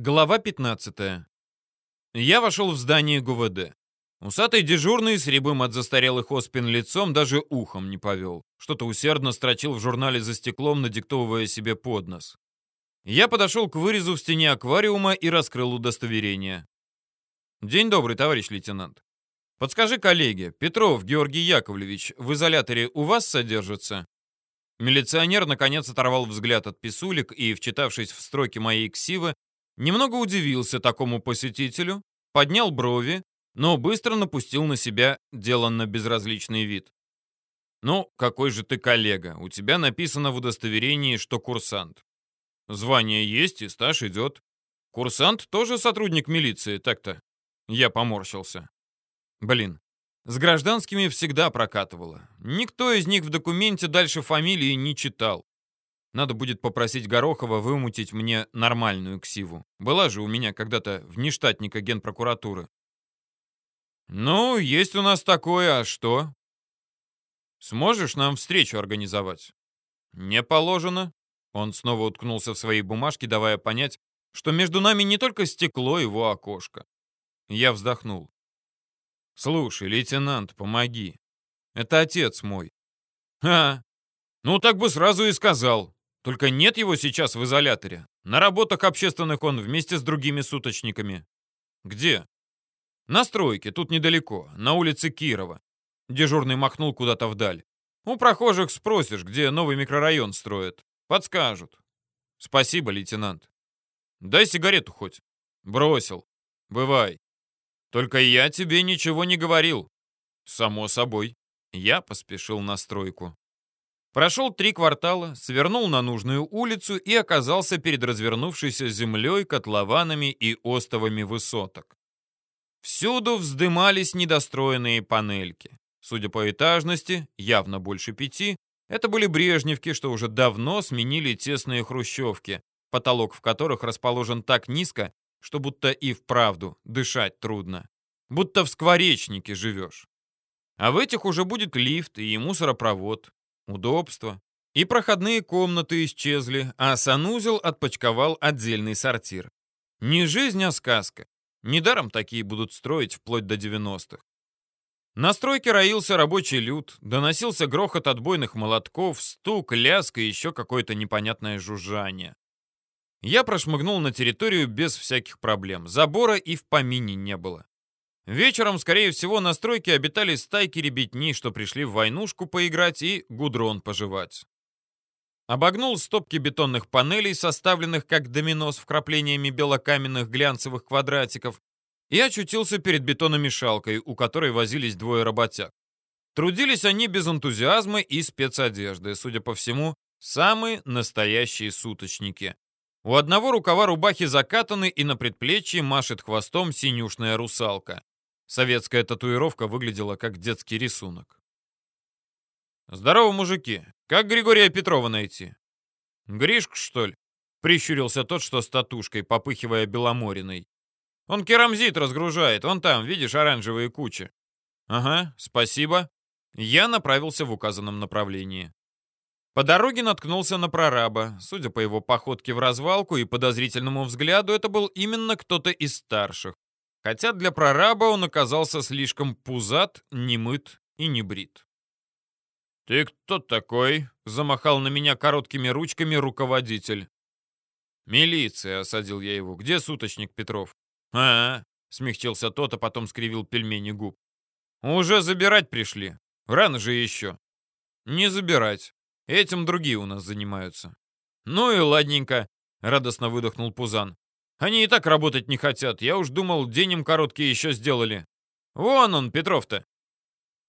Глава 15. Я вошел в здание ГУВД. Усатый дежурный с рябым от застарелых оспин лицом даже ухом не повел. Что-то усердно строчил в журнале за стеклом, надиктовывая себе под нос. Я подошел к вырезу в стене аквариума и раскрыл удостоверение. «День добрый, товарищ лейтенант. Подскажи коллеге, Петров Георгий Яковлевич в изоляторе у вас содержится?» Милиционер наконец оторвал взгляд от писулек и, вчитавшись в строки моей ксивы, Немного удивился такому посетителю, поднял брови, но быстро напустил на себя деланно безразличный вид. «Ну, какой же ты коллега? У тебя написано в удостоверении, что курсант. Звание есть и стаж идет. Курсант тоже сотрудник милиции, так-то?» Я поморщился. «Блин, с гражданскими всегда прокатывало. Никто из них в документе дальше фамилии не читал. Надо будет попросить Горохова вымутить мне нормальную ксиву. Была же у меня когда-то внештатника генпрокуратуры. Ну, есть у нас такое, а что? Сможешь нам встречу организовать? Не положено. Он снова уткнулся в свои бумажки, давая понять, что между нами не только стекло его окошко. Я вздохнул. Слушай, лейтенант, помоги. Это отец мой. А, ну так бы сразу и сказал. Только нет его сейчас в изоляторе. На работах общественных он вместе с другими суточниками. Где? На стройке, тут недалеко, на улице Кирова. Дежурный махнул куда-то вдаль. У прохожих спросишь, где новый микрорайон строят. Подскажут. Спасибо, лейтенант. Дай сигарету хоть. Бросил. Бывай. Только я тебе ничего не говорил. Само собой. Я поспешил на стройку. Прошел три квартала, свернул на нужную улицу и оказался перед развернувшейся землей, котлованами и остовами высоток. Всюду вздымались недостроенные панельки. Судя по этажности, явно больше пяти, это были брежневки, что уже давно сменили тесные хрущевки, потолок в которых расположен так низко, что будто и вправду дышать трудно. Будто в скворечнике живешь. А в этих уже будет лифт и мусоропровод удобство. И проходные комнаты исчезли, а санузел отпочковал отдельный сортир. Не жизнь, а сказка. Недаром такие будут строить вплоть до 90-х. На стройке роился рабочий люд, доносился грохот отбойных молотков, стук, лязг и еще какое-то непонятное жужжание. Я прошмыгнул на территорию без всяких проблем. Забора и в помине не было. Вечером, скорее всего, на стройке обитали стайки ребятни, что пришли в войнушку поиграть и гудрон пожевать. Обогнул стопки бетонных панелей, составленных как домино с вкраплениями белокаменных глянцевых квадратиков, и очутился перед бетономешалкой, у которой возились двое работяг. Трудились они без энтузиазма и спецодежды, судя по всему, самые настоящие суточники. У одного рукава рубахи закатаны и на предплечье машет хвостом синюшная русалка. Советская татуировка выглядела как детский рисунок. «Здорово, мужики! Как Григория Петрова найти?» «Гришка, что ли?» — прищурился тот, что с татушкой, попыхивая беломориной. «Он керамзит разгружает, вон там, видишь, оранжевые кучи». «Ага, спасибо». Я направился в указанном направлении. По дороге наткнулся на прораба. Судя по его походке в развалку и подозрительному взгляду, это был именно кто-то из старших хотя для прораба он оказался слишком пузат, немыт и не брит. «Ты кто такой?» — замахал на меня короткими ручками руководитель. «Милиция», — осадил я его. «Где суточник Петров?» «А, -а — смягчился тот, а потом скривил пельмени губ. «Уже забирать пришли. Рано же еще». «Не забирать. Этим другие у нас занимаются». «Ну и ладненько», — радостно выдохнул Пузан. Они и так работать не хотят. Я уж думал, день им короткий еще сделали. Вон он, Петров-то.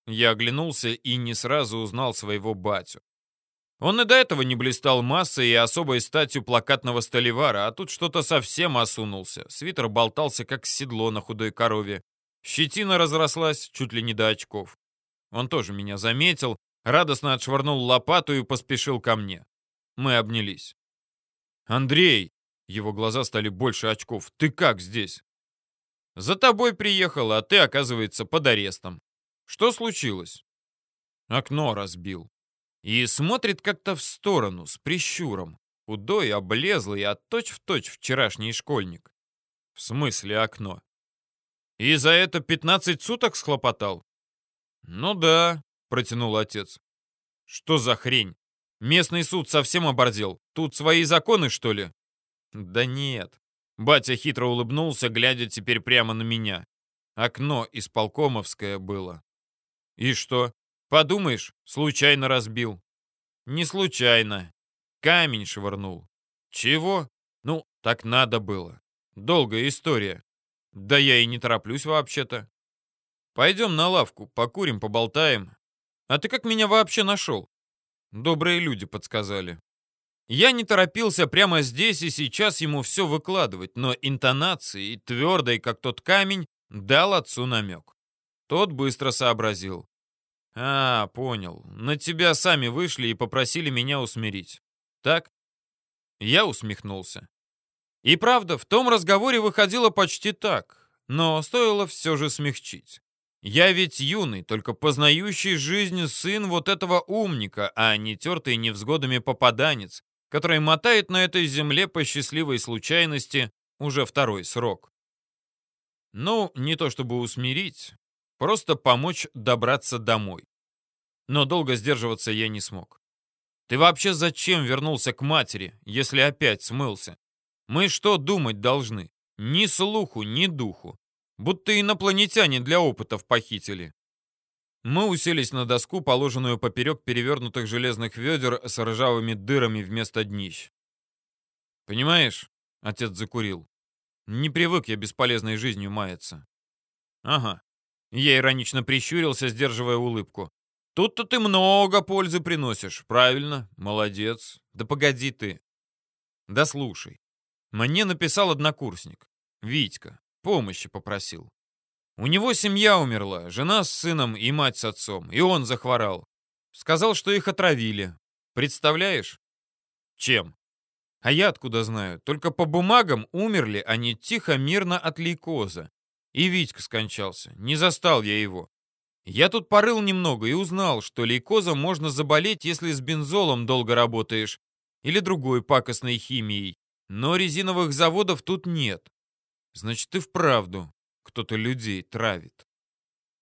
Я оглянулся и не сразу узнал своего батю. Он и до этого не блистал массой и особой статью плакатного столевара, а тут что-то совсем осунулся. Свитер болтался, как седло на худой корове. Щетина разрослась чуть ли не до очков. Он тоже меня заметил, радостно отшвырнул лопату и поспешил ко мне. Мы обнялись. «Андрей!» Его глаза стали больше очков. «Ты как здесь?» «За тобой приехал, а ты, оказывается, под арестом. Что случилось?» Окно разбил. И смотрит как-то в сторону, с прищуром. Худой, облезлый, а точь-в-точь вчерашний школьник. В смысле окно? И за это 15 суток схлопотал? Ну да, протянул отец. Что за хрень? Местный суд совсем оборзел. Тут свои законы, что ли? Да нет. Батя хитро улыбнулся, глядя теперь прямо на меня. Окно исполкомовское было. И что? Подумаешь, случайно разбил. Не случайно. Камень швырнул. Чего? Ну, так надо было. Долгая история. Да я и не тороплюсь вообще-то. Пойдем на лавку, покурим, поболтаем. А ты как меня вообще нашел? Добрые люди подсказали. Я не торопился прямо здесь и сейчас ему все выкладывать, но интонацией, твердой, как тот камень, дал отцу намек. Тот быстро сообразил. «А, понял. На тебя сами вышли и попросили меня усмирить. Так?» Я усмехнулся. И правда, в том разговоре выходило почти так, но стоило все же смягчить. Я ведь юный, только познающий жизнь сын вот этого умника, а не тертый невзгодами попаданец, который мотает на этой земле по счастливой случайности уже второй срок. Ну, не то чтобы усмирить, просто помочь добраться домой. Но долго сдерживаться я не смог. Ты вообще зачем вернулся к матери, если опять смылся? Мы что думать должны? Ни слуху, ни духу. Будто инопланетяне для опытов похитили. Мы уселись на доску, положенную поперек перевернутых железных ведер с ржавыми дырами вместо днищ. «Понимаешь?» — отец закурил. «Не привык я бесполезной жизнью маяться». «Ага». Я иронично прищурился, сдерживая улыбку. Тут-то ты много пользы приносишь. Правильно, молодец. Да погоди ты. Да слушай. Мне написал однокурсник. Витька. Помощи попросил. У него семья умерла, жена с сыном и мать с отцом, и он захворал. Сказал, что их отравили. Представляешь? Чем? А я откуда знаю? Только по бумагам умерли они тихо, мирно от лейкоза. И Витька скончался. Не застал я его. Я тут порыл немного и узнал, что лейкозом можно заболеть, если с бензолом долго работаешь или другой пакостной химией. Но резиновых заводов тут нет. Значит, и вправду кто-то людей травит.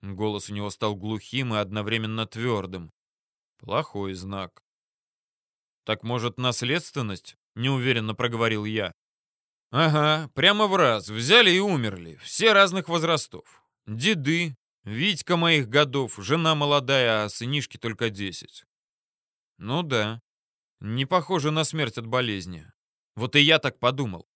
Голос у него стал глухим и одновременно твердым. Плохой знак. Так может, наследственность? Неуверенно проговорил я. Ага, прямо в раз. Взяли и умерли. Все разных возрастов. Деды, Витька моих годов, жена молодая, а сынишки только десять. Ну да, не похоже на смерть от болезни. Вот и я так подумал.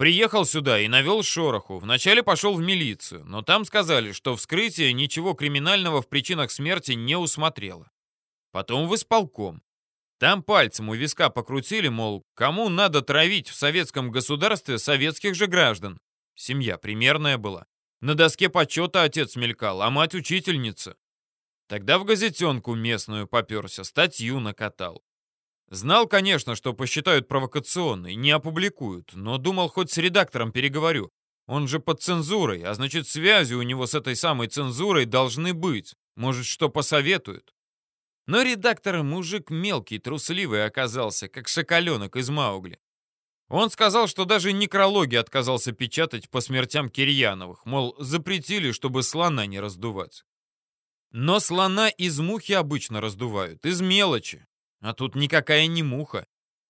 Приехал сюда и навел шороху. Вначале пошел в милицию, но там сказали, что вскрытие ничего криминального в причинах смерти не усмотрело. Потом в исполком. Там пальцем у виска покрутили, мол, кому надо травить в советском государстве советских же граждан. Семья примерная была. На доске почета отец мелькал, а мать учительница. Тогда в газетенку местную поперся, статью накатал. Знал, конечно, что посчитают провокационной, не опубликуют, но думал, хоть с редактором переговорю. Он же под цензурой, а значит, связи у него с этой самой цензурой должны быть. Может, что посоветуют. Но редактор мужик мелкий, трусливый оказался, как шоколенок из Маугли. Он сказал, что даже некрологи отказался печатать по смертям Кирьяновых, мол, запретили, чтобы слона не раздувать. Но слона из мухи обычно раздувают, из мелочи. А тут никакая не муха.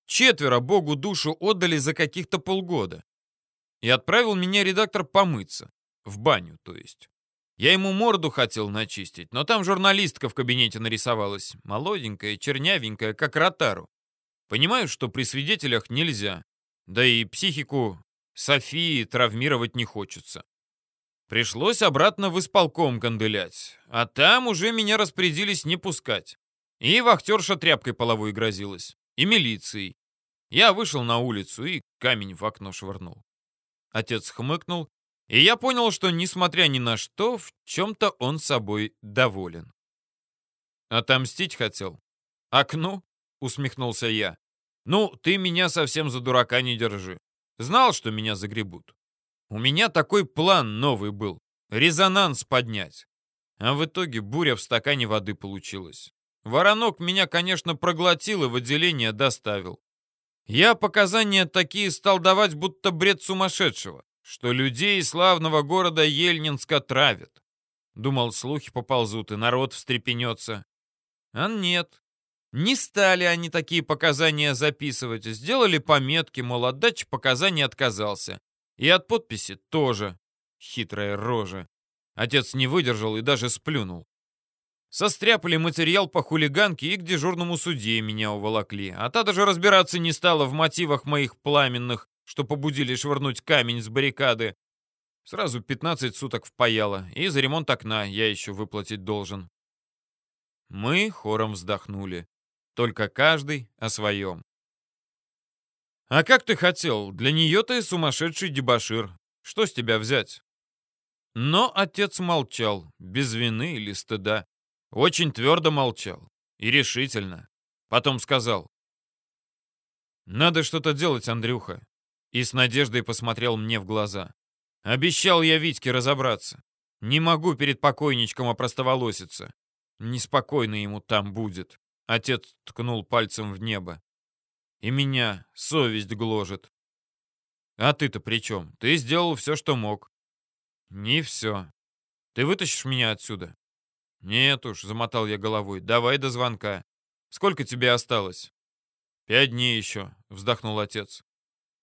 Четверо Богу душу отдали за каких-то полгода. И отправил меня редактор помыться. В баню, то есть. Я ему морду хотел начистить, но там журналистка в кабинете нарисовалась. Молоденькая, чернявенькая, как ротару. Понимаю, что при свидетелях нельзя. Да и психику Софии травмировать не хочется. Пришлось обратно в исполком канделять, а там уже меня распорядились не пускать. И вахтерша тряпкой половой грозилась, и милицией. Я вышел на улицу и камень в окно швырнул. Отец хмыкнул, и я понял, что, несмотря ни на что, в чем-то он собой доволен. «Отомстить хотел?» «Окну?» — усмехнулся я. Ну, ты меня совсем за дурака не держи. Знал, что меня загребут. У меня такой план новый был. Резонанс поднять. А в итоге буря в стакане воды получилась. Воронок меня, конечно, проглотил и в отделение доставил. Я показания такие стал давать, будто бред сумасшедшего. что людей славного города Ельнинска травят. Думал, слухи поползут, и народ встрепенется. А нет. Не стали они такие показания записывать. Сделали пометки, мол, отдача показаний отказался. И от подписи тоже. Хитрая рожа. Отец не выдержал и даже сплюнул. Состряпали материал по хулиганке и к дежурному судье меня уволокли. А та даже разбираться не стала в мотивах моих пламенных, что побудили швырнуть камень с баррикады. Сразу 15 суток впаяло, и за ремонт окна я еще выплатить должен. Мы хором вздохнули. Только каждый о своем. «А как ты хотел? Для нее ты сумасшедший дебошир. Что с тебя взять?» Но отец молчал, без вины или стыда. Очень твердо молчал. И решительно. Потом сказал. «Надо что-то делать, Андрюха». И с надеждой посмотрел мне в глаза. Обещал я Витьке разобраться. Не могу перед покойничком опростоволоситься. Неспокойно ему там будет. Отец ткнул пальцем в небо. И меня совесть гложет. А ты-то при чем? Ты сделал все, что мог. Не все. Ты вытащишь меня отсюда? Нет уж, замотал я головой. Давай до звонка. Сколько тебе осталось? Пять дней еще, вздохнул отец.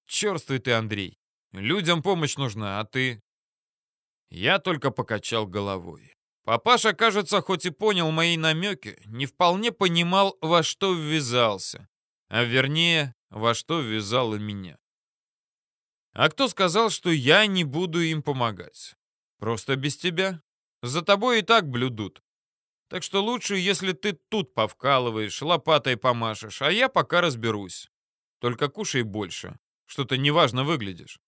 Черствый ты, Андрей. Людям помощь нужна, а ты...» Я только покачал головой. Папаша, кажется, хоть и понял мои намеки, не вполне понимал, во что ввязался. А вернее, во что ввязало меня. А кто сказал, что я не буду им помогать? Просто без тебя. За тобой и так блюдут. Так что лучше, если ты тут повкалываешь, лопатой помашешь, а я пока разберусь. Только кушай больше. Что-то неважно выглядишь.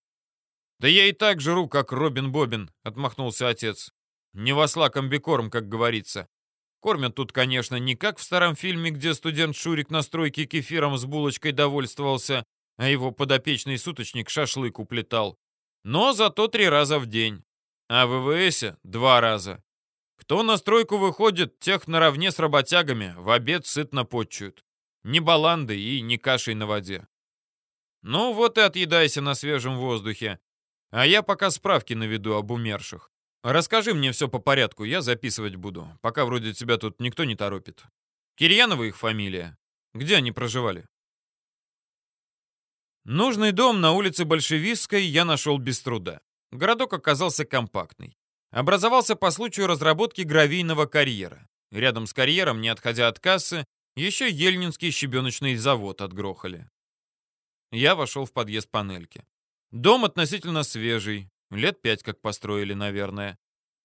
«Да я и так жру, как Робин Бобин», — отмахнулся отец. «Не восла комбикорм, как говорится. Кормят тут, конечно, не как в старом фильме, где студент Шурик на стройке кефиром с булочкой довольствовался, а его подопечный суточник шашлык уплетал. Но зато три раза в день. А в ВВСе два раза. Кто на стройку выходит, тех наравне с работягами в обед сытно подчуют. Ни баланды и ни кашей на воде. Ну вот и отъедайся на свежем воздухе. А я пока справки наведу об умерших. Расскажи мне все по порядку, я записывать буду. Пока вроде тебя тут никто не торопит. Кирьянова их фамилия. Где они проживали? Нужный дом на улице Большевистской я нашел без труда. Городок оказался компактный. Образовался по случаю разработки гравийного карьера. Рядом с карьером, не отходя от кассы, еще Ельнинский щебеночный завод отгрохали. Я вошел в подъезд панельки. Дом относительно свежий, лет пять как построили, наверное.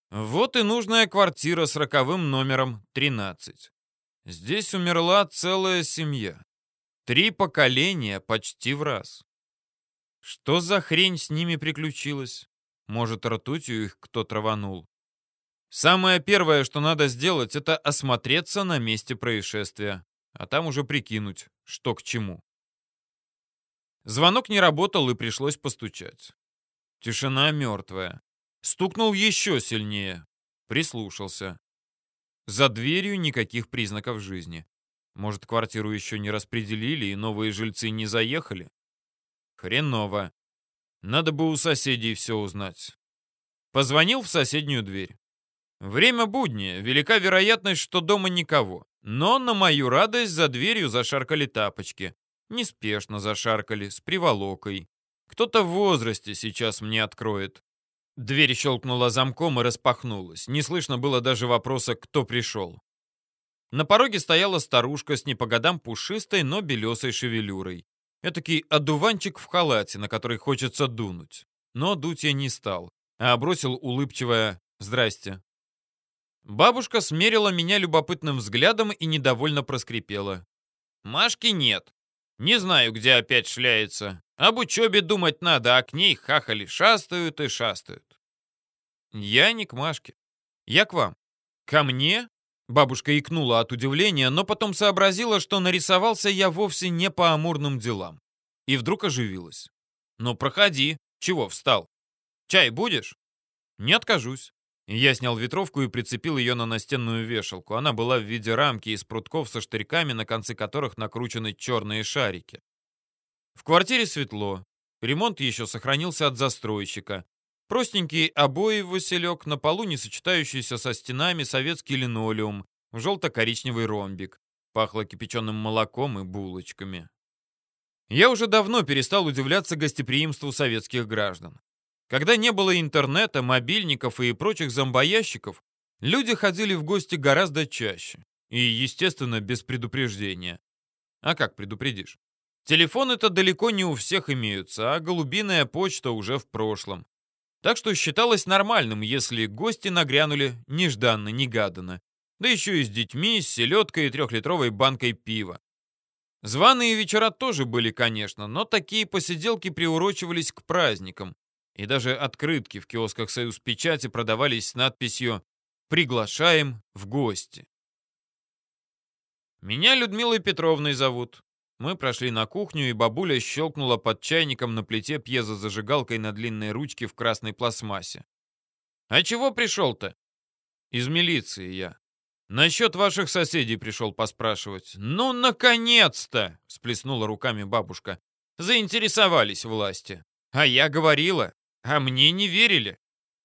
Вот и нужная квартира с роковым номером 13. Здесь умерла целая семья. Три поколения почти в раз. Что за хрень с ними приключилась? Может, ртутью их кто траванул? Самое первое, что надо сделать, это осмотреться на месте происшествия, а там уже прикинуть, что к чему. Звонок не работал и пришлось постучать. Тишина мертвая. Стукнул еще сильнее. Прислушался. За дверью никаких признаков жизни. Может, квартиру еще не распределили и новые жильцы не заехали? Хреново. Надо бы у соседей все узнать. Позвонил в соседнюю дверь. Время буднее, велика вероятность, что дома никого. Но на мою радость за дверью зашаркали тапочки. Неспешно зашаркали, с приволокой. Кто-то в возрасте сейчас мне откроет. Дверь щелкнула замком и распахнулась. Не слышно было даже вопроса, кто пришел. На пороге стояла старушка с не по годам пушистой, но белесой шевелюрой. Этакий одуванчик в халате, на который хочется дунуть. Но дуть я не стал, а бросил улыбчивое «Здрасте». Бабушка смерила меня любопытным взглядом и недовольно проскрипела. «Машки нет. Не знаю, где опять шляется. Об учебе думать надо, а к ней хахали шастают и шастают. Я не к Машке. Я к вам. Ко мне? Бабушка икнула от удивления, но потом сообразила, что нарисовался я вовсе не по амурным делам. И вдруг оживилась. «Ну, проходи. Чего встал? Чай будешь?» «Не откажусь». Я снял ветровку и прицепил ее на настенную вешалку. Она была в виде рамки из прутков со штырьками, на конце которых накручены черные шарики. В квартире светло. Ремонт еще сохранился от застройщика. Простенькие обои в Василек, на полу не сочетающийся со стенами советский линолеум, желто-коричневый ромбик. Пахло кипяченым молоком и булочками. Я уже давно перестал удивляться гостеприимству советских граждан. Когда не было интернета, мобильников и прочих зомбоящиков, люди ходили в гости гораздо чаще. И, естественно, без предупреждения. А как предупредишь? Телефоны-то далеко не у всех имеются, а голубиная почта уже в прошлом. Так что считалось нормальным, если гости нагрянули нежданно-негаданно. Да еще и с детьми, с селедкой и трехлитровой банкой пива. Званые вечера тоже были, конечно, но такие посиделки приурочивались к праздникам. И даже открытки в киосках «Союз Печати» продавались с надписью «Приглашаем в гости». Меня Людмилой Петровной зовут. Мы прошли на кухню, и бабуля щелкнула под чайником на плите пьезозажигалкой на длинной ручке в красной пластмассе. «А чего пришел-то?» «Из милиции я. Насчет ваших соседей пришел поспрашивать». «Ну, наконец-то!» — сплеснула руками бабушка. «Заинтересовались власти. А я говорила, а мне не верили.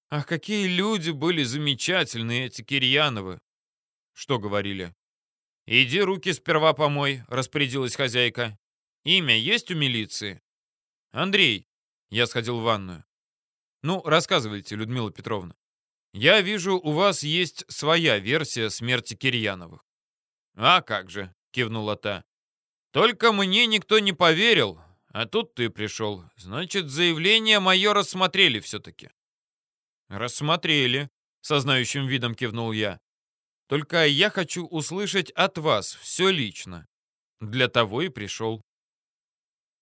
Ах, какие люди были замечательные эти Кирьяновы!» «Что говорили?» «Иди руки сперва помой», — распорядилась хозяйка. «Имя есть у милиции?» «Андрей». Я сходил в ванную. «Ну, рассказывайте, Людмила Петровна. Я вижу, у вас есть своя версия смерти Кирьяновых». «А как же», — кивнула та. «Только мне никто не поверил, а тут ты пришел. Значит, заявление мое рассмотрели все-таки». «Рассмотрели», — со знающим видом кивнул я. Только я хочу услышать от вас все лично. Для того и пришел.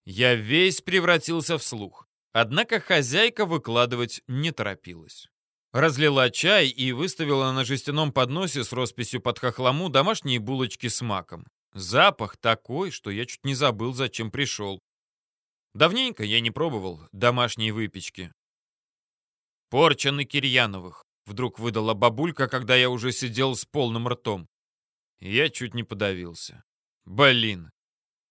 Я весь превратился в слух. Однако хозяйка выкладывать не торопилась. Разлила чай и выставила на жестяном подносе с росписью под хохлому домашние булочки с маком. Запах такой, что я чуть не забыл, зачем пришел. Давненько я не пробовал домашней выпечки. Порча Кирьяновых. Вдруг выдала бабулька, когда я уже сидел с полным ртом. Я чуть не подавился. Блин.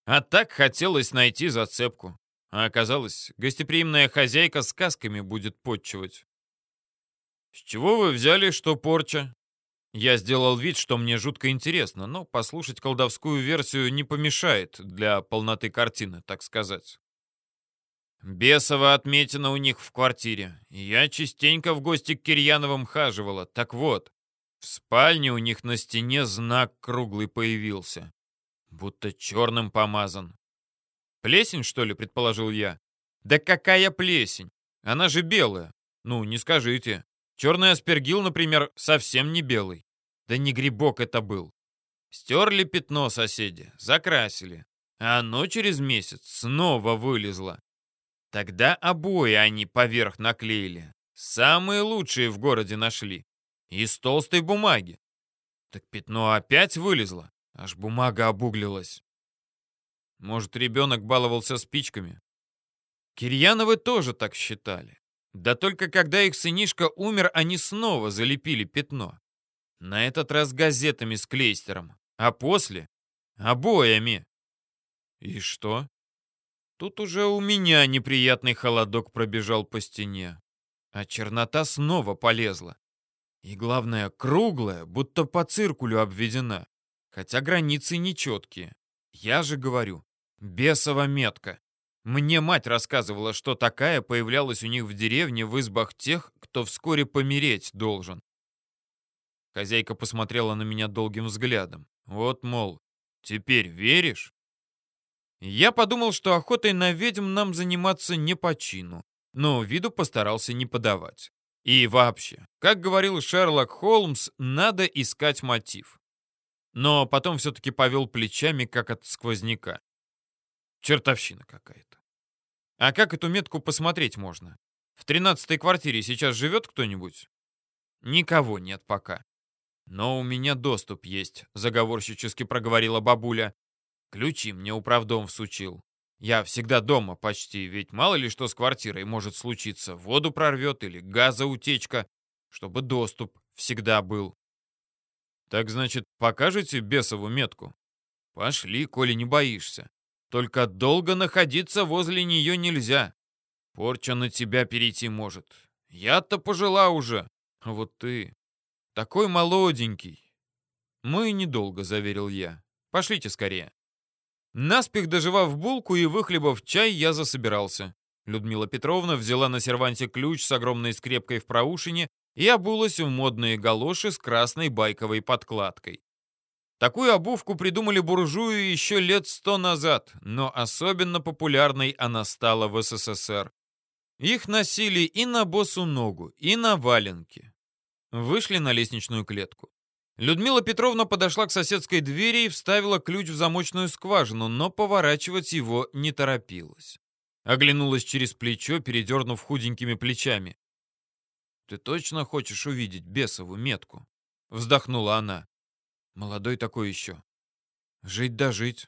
А так хотелось найти зацепку. А оказалось, гостеприимная хозяйка сказками будет подчивать. «С чего вы взяли, что порча?» Я сделал вид, что мне жутко интересно, но послушать колдовскую версию не помешает для полноты картины, так сказать. Бесова отметина у них в квартире. Я частенько в гости к Кирьяновым хаживала. Так вот, в спальне у них на стене знак круглый появился. Будто черным помазан. Плесень, что ли, предположил я? Да какая плесень? Она же белая. Ну, не скажите. Черный аспергил, например, совсем не белый. Да не грибок это был. Стерли пятно соседи, закрасили. А оно через месяц снова вылезло. Тогда обои они поверх наклеили. Самые лучшие в городе нашли. Из толстой бумаги. Так пятно опять вылезло. Аж бумага обуглилась. Может, ребенок баловался спичками? Кирьяновы тоже так считали. Да только когда их сынишка умер, они снова залепили пятно. На этот раз газетами с клейстером, а после — обоями. И что? Тут уже у меня неприятный холодок пробежал по стене. А чернота снова полезла. И главное, круглая, будто по циркулю обведена. Хотя границы нечеткие. Я же говорю, бесова метка. Мне мать рассказывала, что такая появлялась у них в деревне в избах тех, кто вскоре помереть должен. Хозяйка посмотрела на меня долгим взглядом. Вот, мол, теперь веришь? Я подумал, что охотой на ведьм нам заниматься не по чину, но виду постарался не подавать. И вообще, как говорил Шерлок Холмс, надо искать мотив. Но потом все-таки повел плечами, как от сквозняка. Чертовщина какая-то. А как эту метку посмотреть можно? В тринадцатой квартире сейчас живет кто-нибудь? Никого нет пока. Но у меня доступ есть, заговорщически проговорила бабуля. Ключи мне управдом всучил. Я всегда дома почти, ведь мало ли что с квартирой может случиться. Воду прорвет или газоутечка, чтобы доступ всегда был. Так значит, покажете бесову метку? Пошли, коли не боишься. Только долго находиться возле нее нельзя. Порча на тебя перейти может. Я-то пожила уже. А вот ты такой молоденький. Мы недолго, заверил я. Пошлите скорее. Наспех доживав булку и выхлебав чай, я засобирался. Людмила Петровна взяла на серванте ключ с огромной скрепкой в проушине и обулась в модные галоши с красной байковой подкладкой. Такую обувку придумали буржуи еще лет сто назад, но особенно популярной она стала в СССР. Их носили и на босу ногу, и на валенки. Вышли на лестничную клетку. Людмила Петровна подошла к соседской двери и вставила ключ в замочную скважину, но поворачивать его не торопилась. Оглянулась через плечо, передернув худенькими плечами. «Ты точно хочешь увидеть бесову метку?» Вздохнула она. «Молодой такой еще. Жить да жить.